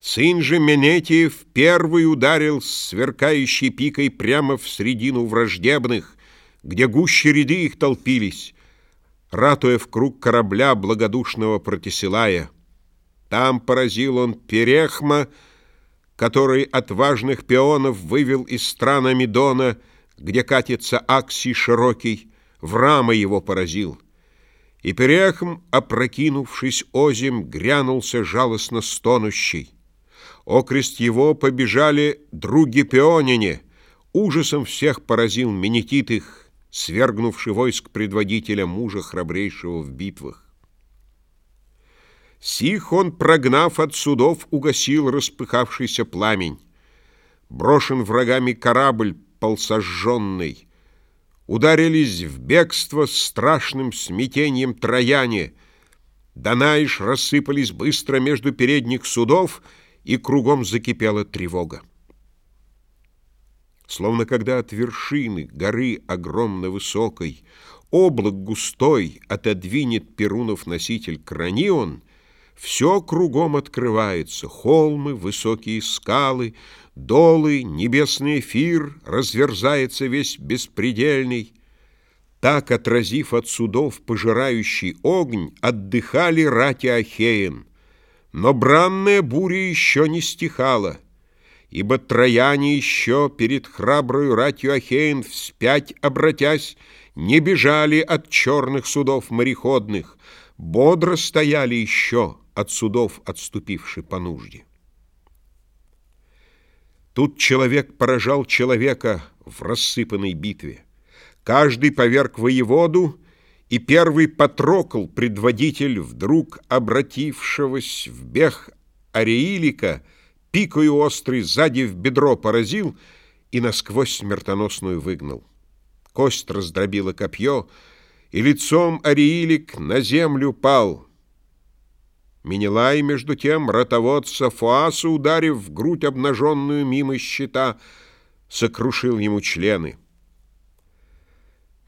Сын же Менетиев первый ударил сверкающей пикой прямо в средину враждебных, где гуще ряды их толпились, ратуя в круг корабля благодушного Протисилая. Там поразил он Перехма, который от важных пионов вывел из стран Амидона, где катится Аксий широкий, в рамы его поразил. И Перехм, опрокинувшись озим, грянулся жалостно стонущий. Окрест его побежали други Пеонине. Ужасом всех поразил Менетит их, свергнувший войск предводителя мужа храбрейшего в битвах. Сих он, прогнав от судов, угасил распыхавшийся пламень. Брошен врагами корабль полсожженный. Ударились в бегство страшным смятением трояне. Данаиш рассыпались быстро между передних судов — и кругом закипела тревога. Словно когда от вершины горы огромно высокой облак густой отодвинет Перунов носитель кранион, все кругом открывается, холмы, высокие скалы, долы, небесный эфир разверзается весь беспредельный. Так, отразив от судов пожирающий огонь, отдыхали рати Ахеен, но бранная буря еще не стихала, ибо трояне еще перед храброю ратью Ахеин вспять обратясь, не бежали от черных судов мореходных, бодро стояли еще от судов, отступивши по нужде. Тут человек поражал человека в рассыпанной битве. Каждый поверг воеводу, и первый Патрокл, предводитель вдруг обратившегося в бег Ареилика, пикою острый сзади в бедро поразил и насквозь смертоносную выгнал. Кость раздробила копье, и лицом Ареилик на землю пал. Менелай, между тем, ротоводца Фуаса, ударив в грудь обнаженную мимо щита, сокрушил ему члены.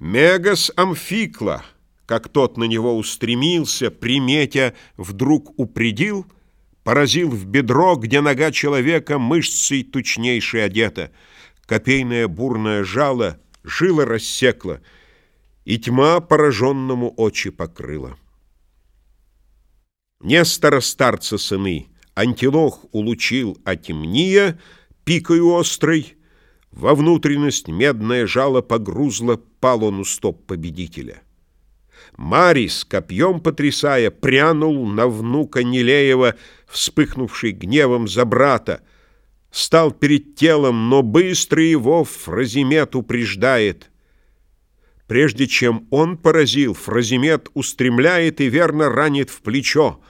Мегас Амфикла, как тот на него устремился, приметя, вдруг упредил, поразил в бедро, где нога человека мышцей тучнейшей одета, копейное бурное жало жило рассекла, и тьма пораженному очи покрыла. Нестора старца сыны, антилох улучил отемния, пикою острой, во внутренность медное жало погрузло, пал он стоп победителя. Марис, копьем потрясая, прянул на внука Нелеева, вспыхнувший гневом за брата. Стал перед телом, но быстро его Фразимет упреждает. Прежде чем он поразил, Фразимет устремляет и верно ранит в плечо.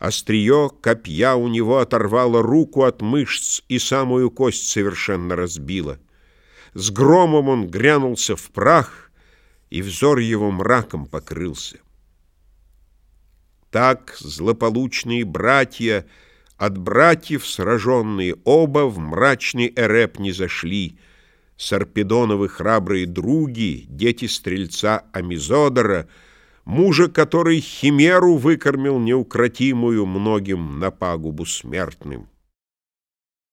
Острие копья у него оторвало руку от мышц и самую кость совершенно разбило. С громом он грянулся в прах, и взор его мраком покрылся. Так злополучные братья, от братьев сраженные, оба в мрачный эреп не зашли, Сарпедоновы храбрые други, дети стрельца Амизодора — мужа, который химеру выкормил неукротимую многим на пагубу смертным.